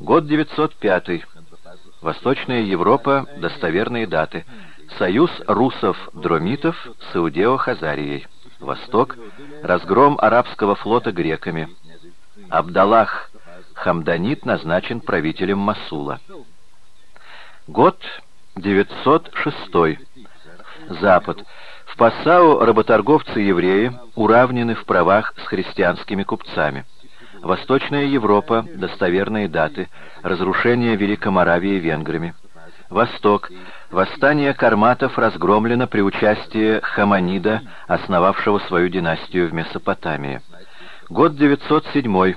Год 905. Восточная Европа. Достоверные даты. Союз русов-дромитов с Иудео-Хазарией. Восток. Разгром арабского флота греками. Абдаллах Хамданит назначен правителем Масула. Год 906. Запад. В Пассау работорговцы-евреи уравнены в правах с христианскими купцами. Восточная Европа, достоверные даты, разрушение Великоморавии венграми. Восток. Восстание карматов разгромлено при участии Хаманида, основавшего свою династию в Месопотамии. Год 907.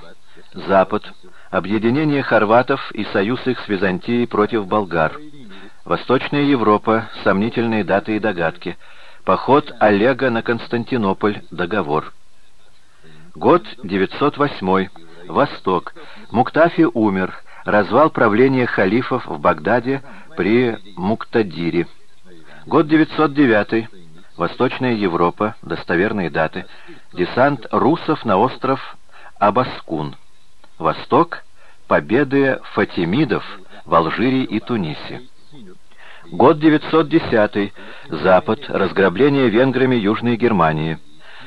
Запад. Объединение хорватов и союз их с Византией против болгар. Восточная Европа. Сомнительные даты и догадки. Поход Олега на Константинополь. Договор. Год 908. Восток. Муктафи умер. Развал правления халифов в Багдаде при Муктадире. Год 909. Восточная Европа. Достоверные даты. Десант русов на остров Абаскун. Восток. Победы фатимидов в Алжире и Тунисе. Год 910. Запад. Разграбление венграми Южной Германии.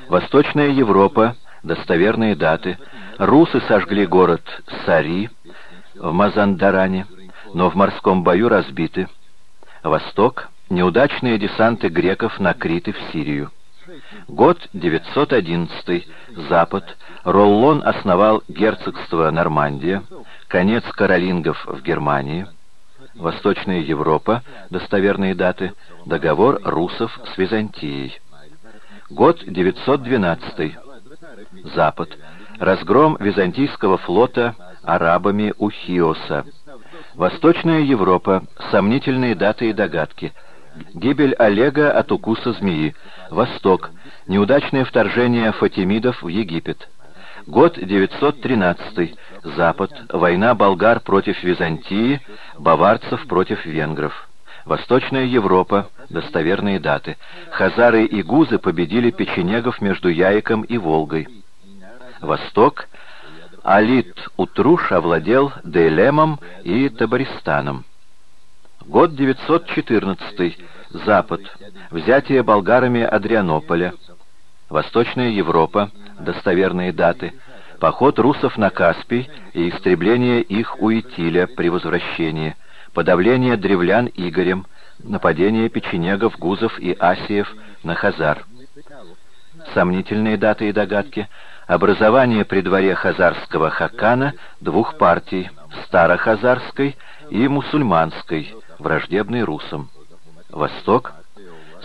Восточная Европа. Достоверные даты. Русы сожгли город Сари в Мазандаране, но в морском бою разбиты. Восток. Неудачные десанты греков на Крит и в Сирию. Год 911. Запад. Роллон основал герцогство Нормандия. Конец каролингов в Германии. Восточная Европа. Достоверные даты. Договор русов с Византией. Год 912. Запад. Разгром византийского флота арабами у Хиоса. Восточная Европа. Сомнительные даты и догадки. Гибель Олега от укуса змеи. Восток. Неудачное вторжение фатимидов в Египет. Год 913. Запад. Война болгар против Византии, баварцев против венгров. Восточная Европа. Достоверные даты. Хазары и гузы победили печенегов между Яиком и Волгой. Восток. Алит Утруш овладел Дейлемом и Табаристаном. Год 914. Запад. Взятие болгарами Адрианополя. Восточная Европа. Достоверные даты. Поход русов на Каспий и истребление их у Итиля при возвращении. Подавление древлян Игорем. Нападение печенегов, гузов и асиев на Хазар. Сомнительные даты и догадки. Образование при дворе хазарского хакана двух партий, старохазарской и мусульманской, враждебной русам. Восток.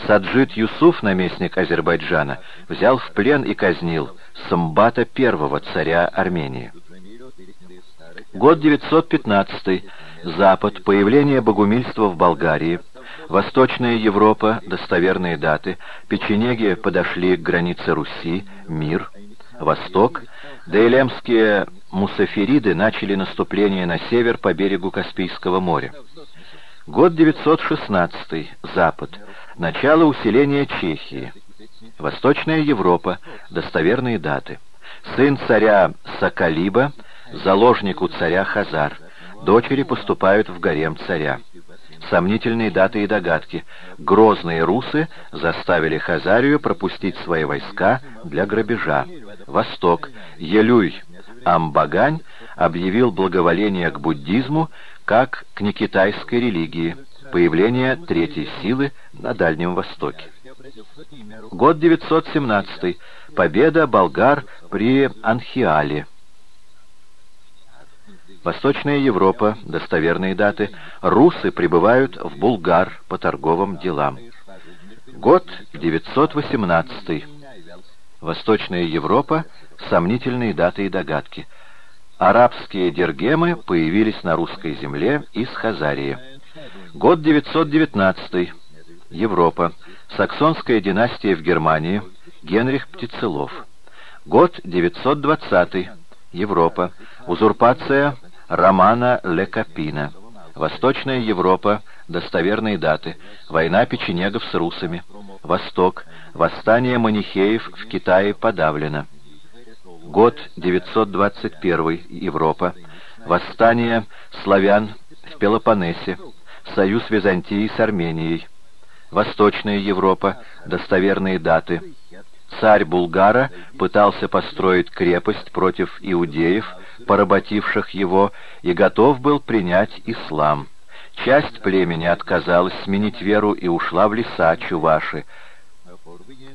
Саджид Юсуф, наместник Азербайджана, взял в плен и казнил Самбата I, царя Армении. Год 915. Запад. Появление богумильства в Болгарии. Восточная Европа. Достоверные даты. Печенеги подошли к границе Руси. Мир. Восток. Дейлемские мусафириды начали наступление на север по берегу Каспийского моря. Год 916. Запад. Начало усиления Чехии. Восточная Европа. Достоверные даты. Сын царя Сакалиба, заложник у царя Хазар. Дочери поступают в гарем царя. Сомнительные даты и догадки. Грозные русы заставили Хазарию пропустить свои войска для грабежа. Восток. Елюй Амбагань объявил благоволение к буддизму как к некитайской религии, появление третьей силы на Дальнем Востоке. Год 917. Победа болгар при Анхиале. Восточная Европа, достоверные даты. Русы прибывают в Булгар по торговым делам. Год 918. Восточная Европа, сомнительные даты и догадки. Арабские дергемы появились на русской земле из Хазарии. Год 919. Европа. Саксонская династия в Германии. Генрих Птицелов. Год 920. Европа. Узурпация Романа Лекапина. Восточная Европа. Достоверные даты. Война печенегов с русами. Восток. Восстание манихеев в Китае подавлено. Год 921. Европа. Восстание славян в Пелопоннесе. Союз Византии с Арменией. Восточная Европа. Достоверные даты. Царь Булгара пытался построить крепость против иудеев, поработивших его, и готов был принять ислам. Часть племени отказалась сменить веру и ушла в леса Чуваши,